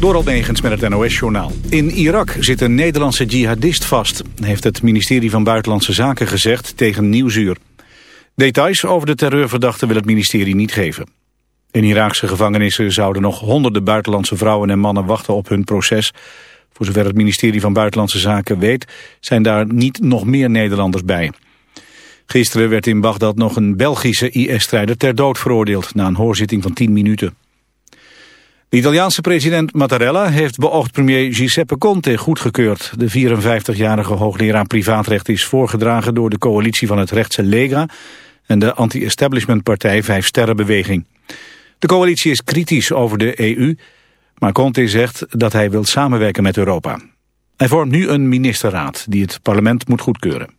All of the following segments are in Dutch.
Door Negens met het NOS-journaal. In Irak zit een Nederlandse jihadist vast, heeft het ministerie van Buitenlandse Zaken gezegd tegen Nieuwsuur. Details over de terreurverdachte wil het ministerie niet geven. In Iraakse gevangenissen zouden nog honderden buitenlandse vrouwen en mannen wachten op hun proces. Voor zover het ministerie van Buitenlandse Zaken weet, zijn daar niet nog meer Nederlanders bij. Gisteren werd in Bagdad nog een Belgische IS-strijder ter dood veroordeeld na een hoorzitting van 10 minuten. De Italiaanse president Mattarella heeft beoogd premier Giuseppe Conte goedgekeurd. De 54-jarige hoogleraar privaatrecht is voorgedragen door de coalitie van het rechtse Lega en de anti-establishment partij Vijf Sterrenbeweging. De coalitie is kritisch over de EU, maar Conte zegt dat hij wil samenwerken met Europa. Hij vormt nu een ministerraad die het parlement moet goedkeuren.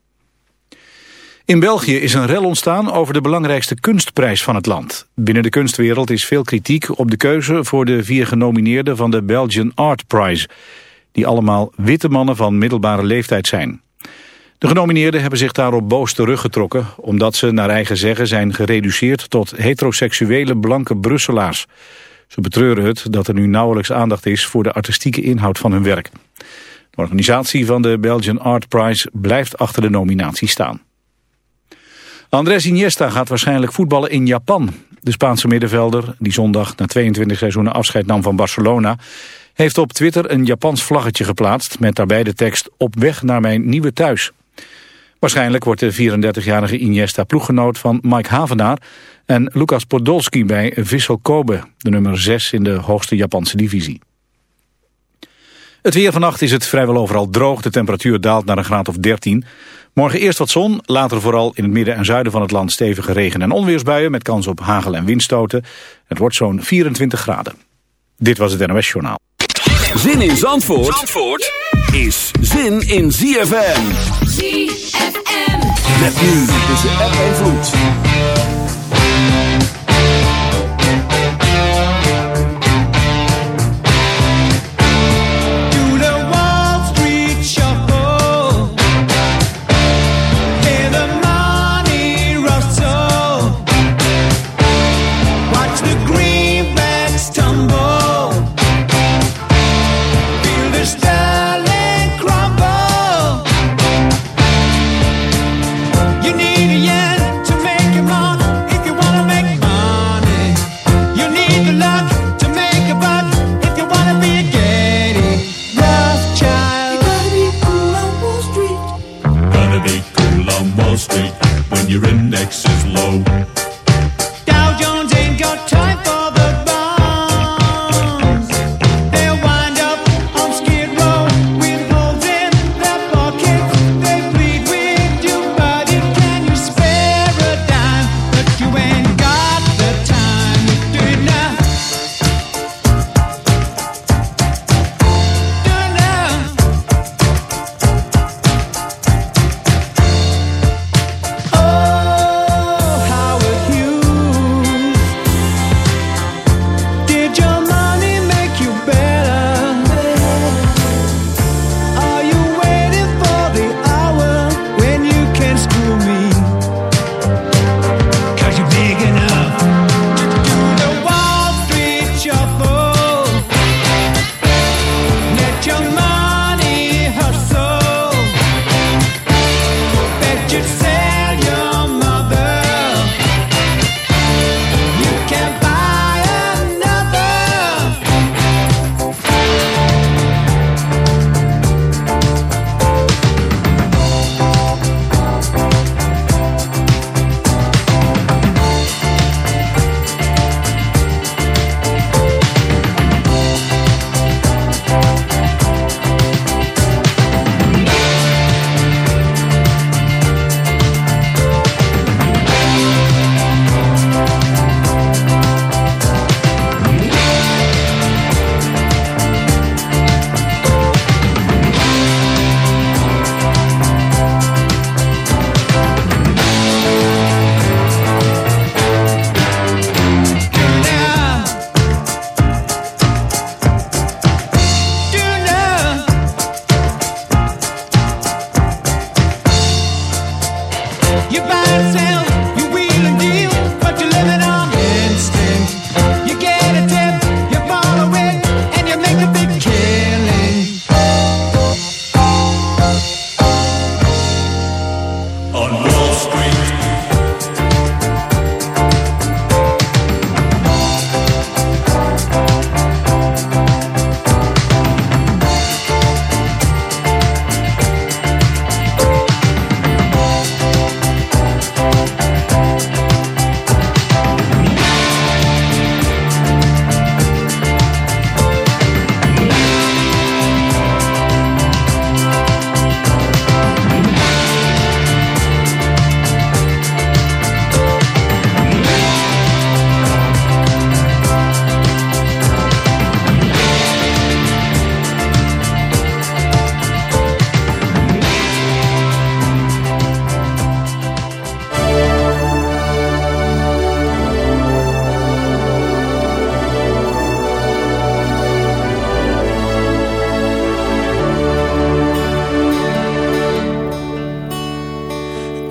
In België is een rel ontstaan over de belangrijkste kunstprijs van het land. Binnen de kunstwereld is veel kritiek op de keuze voor de vier genomineerden van de Belgian Art Prize, die allemaal witte mannen van middelbare leeftijd zijn. De genomineerden hebben zich daarop boos teruggetrokken, omdat ze naar eigen zeggen zijn gereduceerd tot heteroseksuele blanke Brusselaars. Ze betreuren het dat er nu nauwelijks aandacht is voor de artistieke inhoud van hun werk. De organisatie van de Belgian Art Prize blijft achter de nominatie staan. Andrés Iniesta gaat waarschijnlijk voetballen in Japan. De Spaanse middenvelder, die zondag na 22 seizoenen afscheid nam van Barcelona... heeft op Twitter een Japans vlaggetje geplaatst... met daarbij de tekst op weg naar mijn nieuwe thuis. Waarschijnlijk wordt de 34-jarige Iniesta ploeggenoot van Mike Havenaar... en Lucas Podolski bij Vissel Kobe, de nummer 6 in de hoogste Japanse divisie. Het weer vannacht is het vrijwel overal droog. De temperatuur daalt naar een graad of 13. Morgen eerst wat zon, later vooral in het midden en zuiden van het land stevige regen- en onweersbuien met kans op hagel- en windstoten. Het wordt zo'n 24 graden. Dit was het NOS Journaal. Zin in Zandvoort, Zandvoort is zin in ZFM. ZFM. Met nu tussen app en vloed.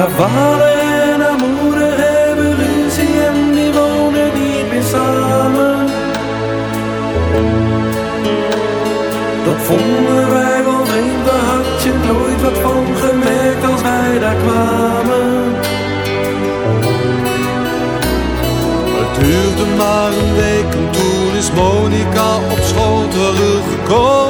Haar vader en haar moeder hebben ruzie en die wonen niet meer samen. Dat vonden wij wel vreemd, daar had je nooit wat van gemerkt als wij daar kwamen. Het duurde maar een week en toen is Monica op school teruggekomen.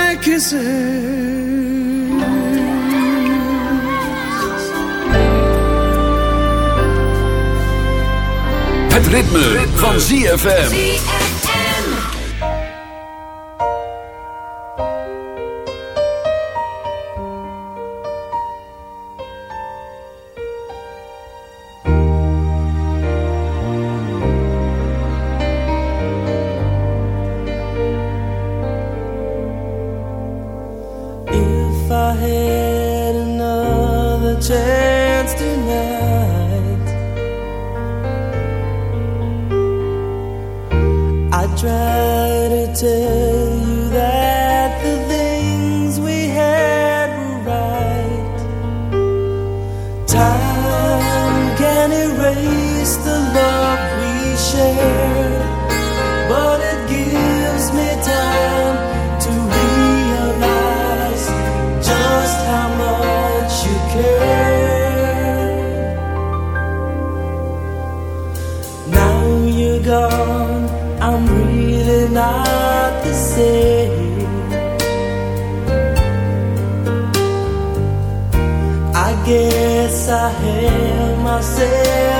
kisses. Het ritme, ritme. van ZFM. try to tell você.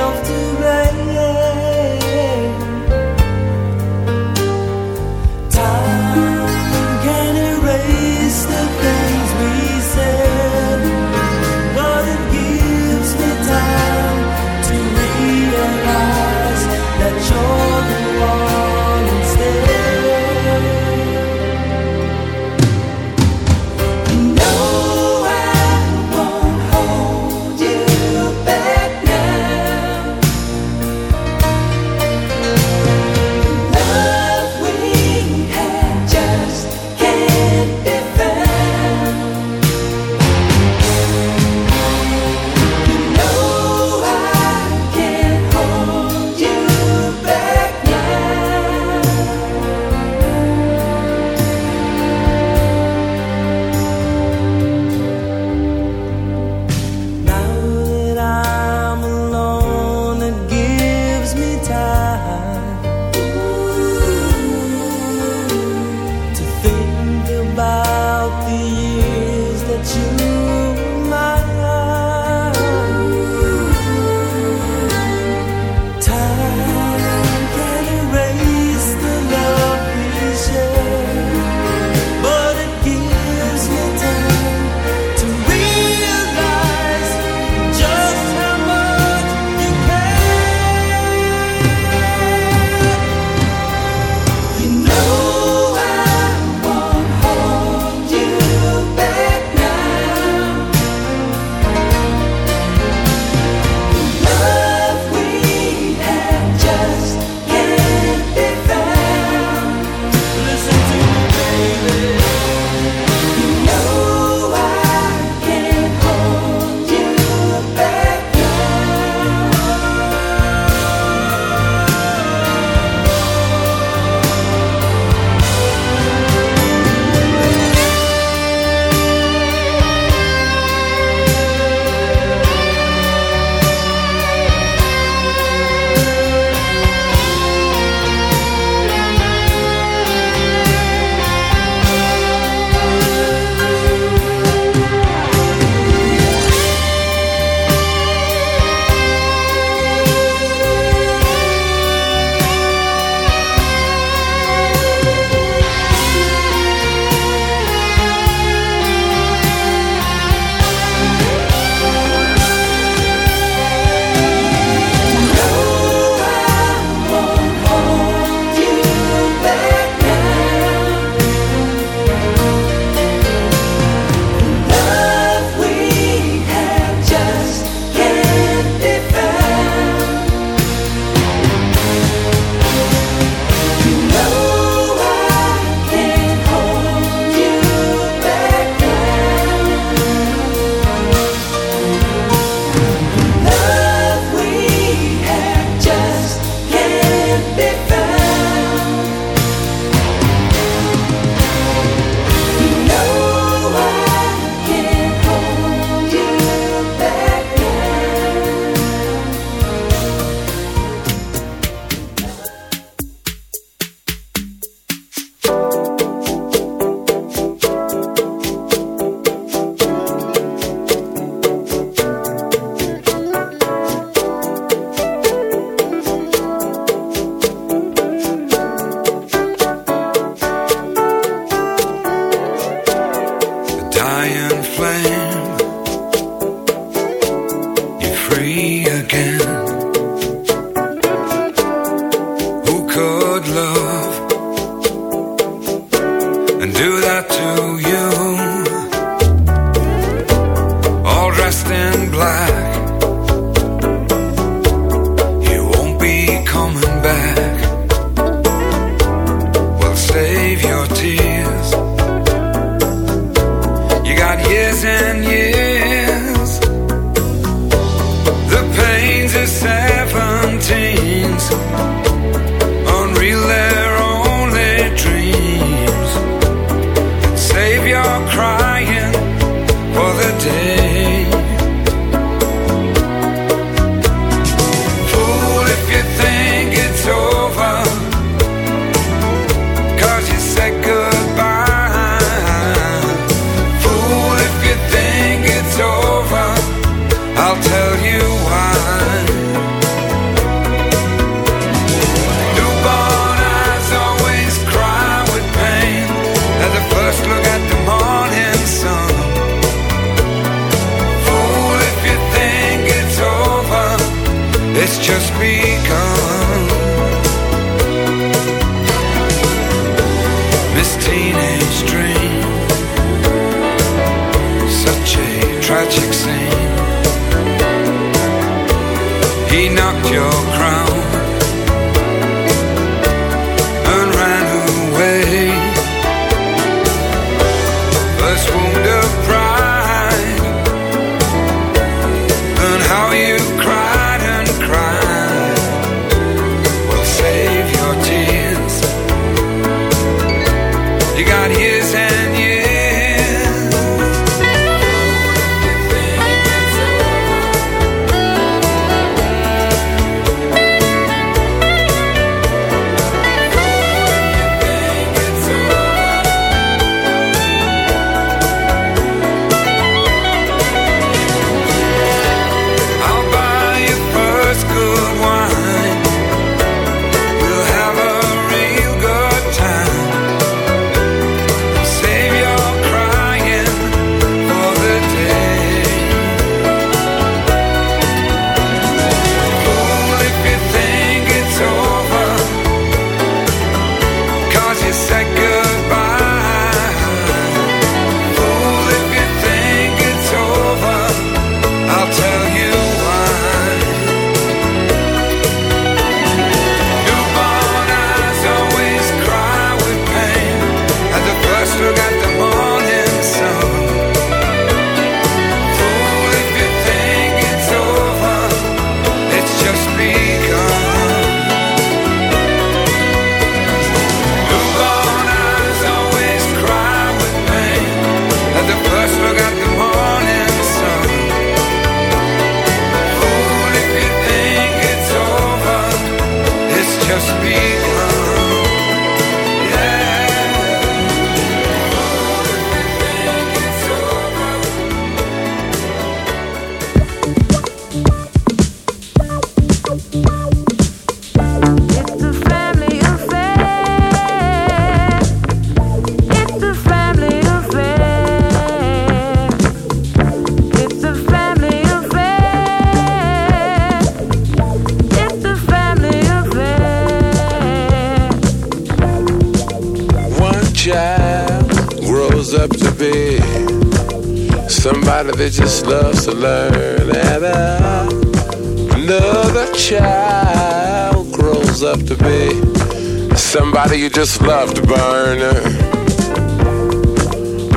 just loved to burn.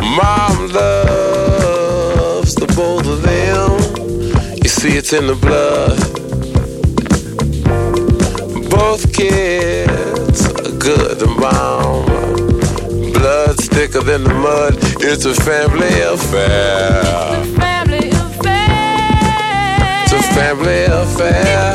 Mom loves the both of them. You see, it's in the blood. Both kids are good and mom. Blood's thicker than the mud. It's a family affair. It's a family affair. It's a family affair.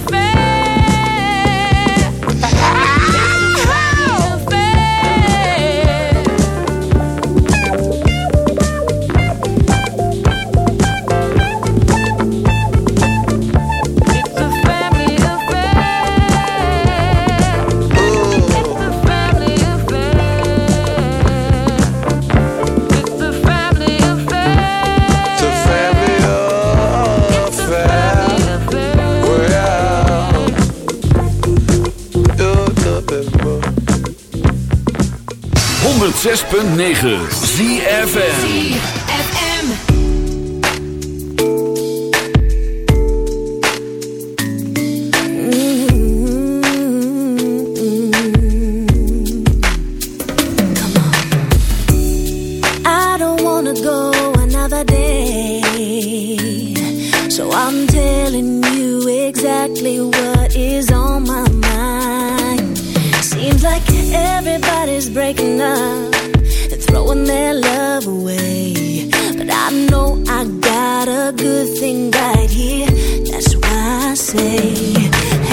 106.9 ZFM. FM. I don't wanna go another day. So I'm telling you exactly what is on my mind. Seems like everybody's breaking up and throwing their love away. But I know I got a good thing right here. That's why I say,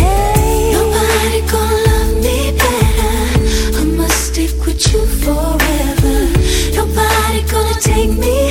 Hey, nobody gonna love me better. I must stick with you forever. Nobody gonna take me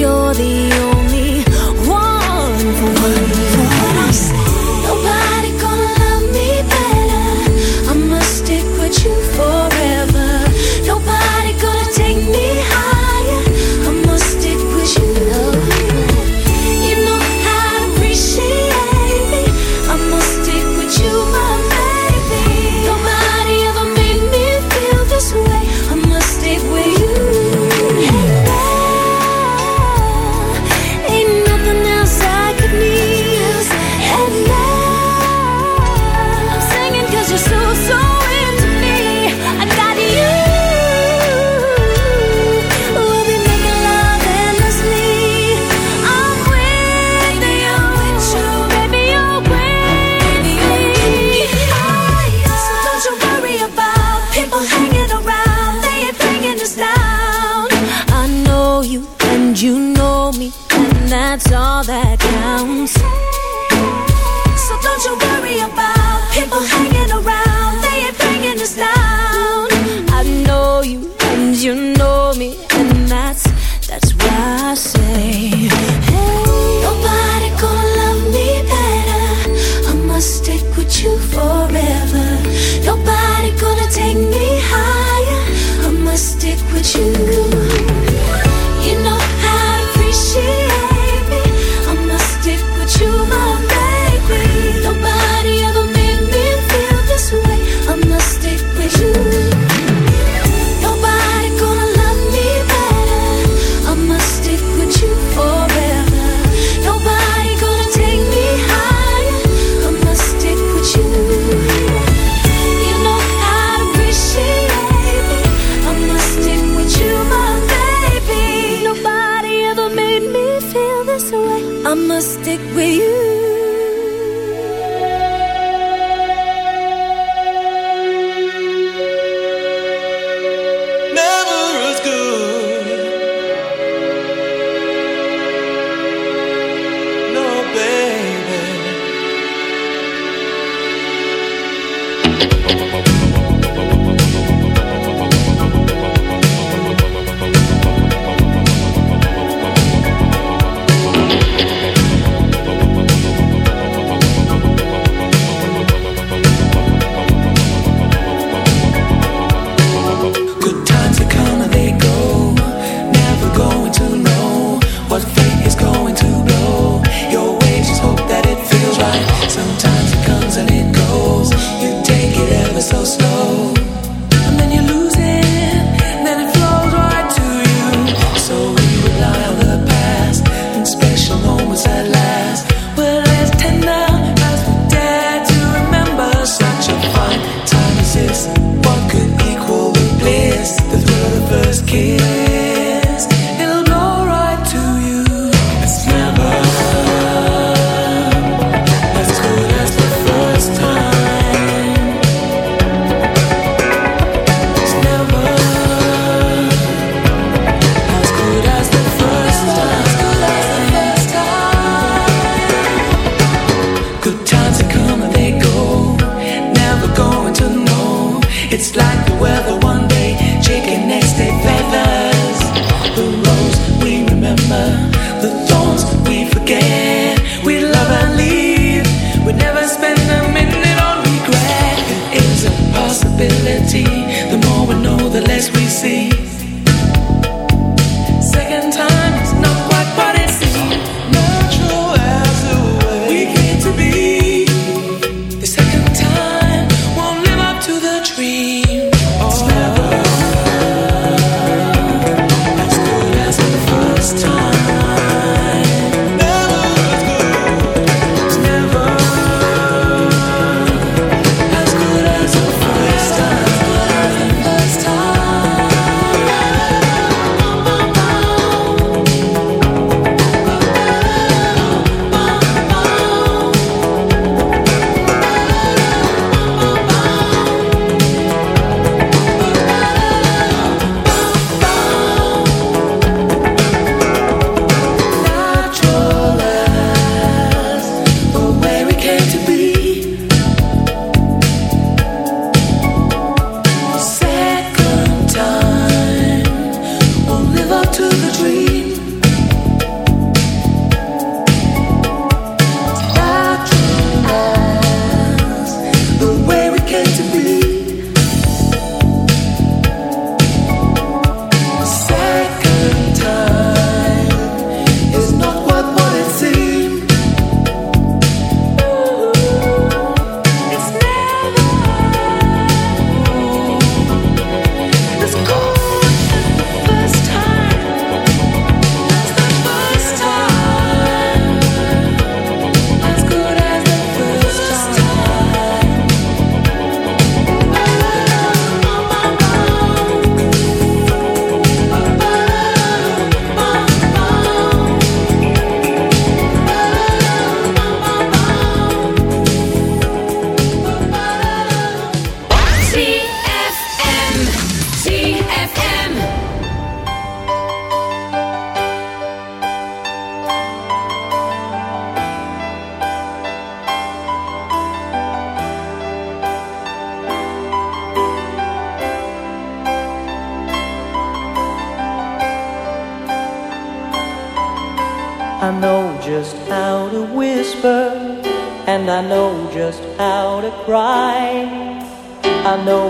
you're the only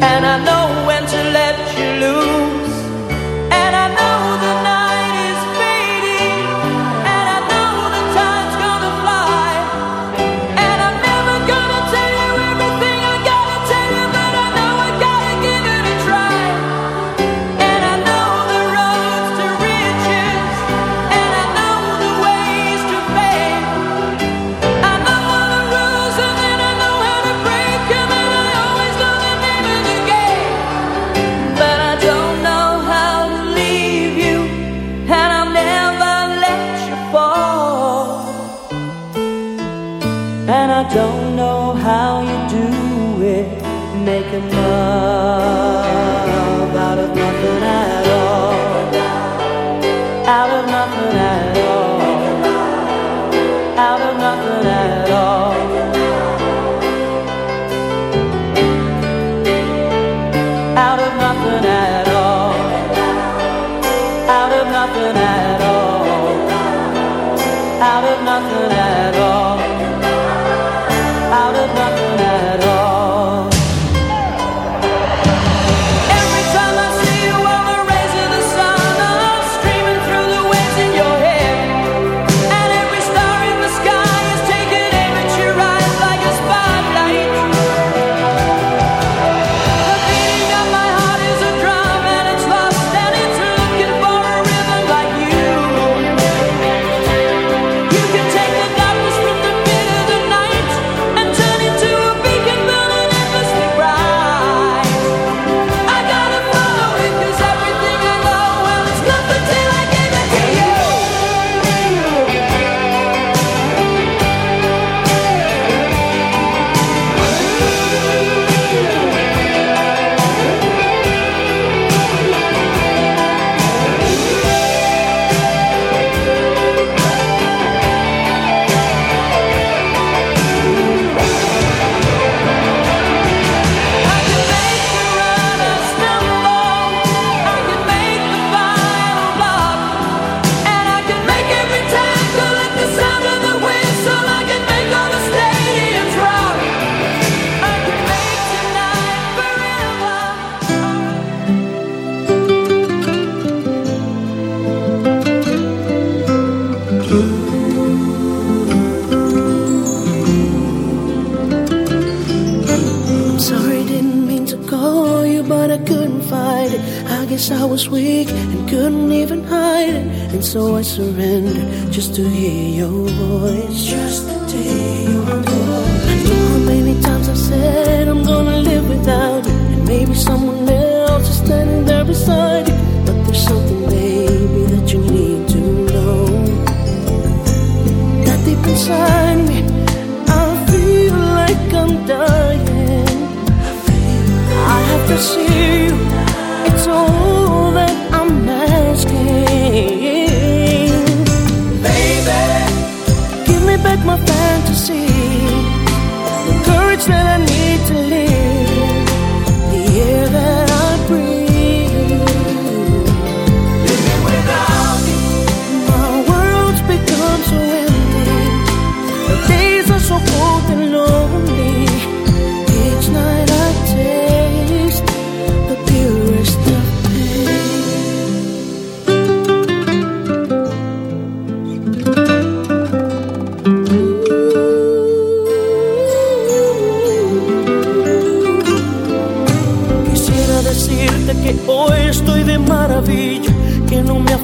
and I know when to let you lose. 起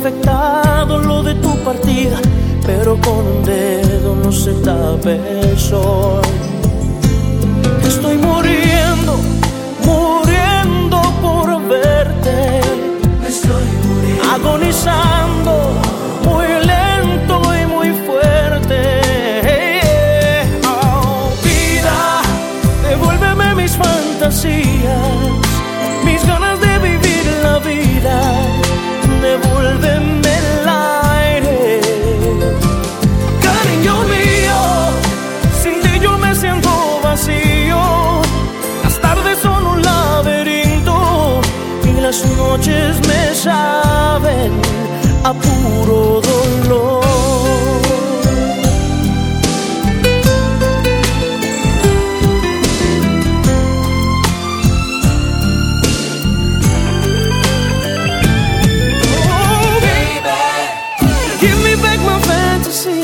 afectado lo de tu partida, pero con un dedo no se tape el sol. Estoy muriendo, muriendo por verte. Me estoy muriendo. Agonizando. noches me saben a puro dolor. Oh, baby, give me back my fantasy.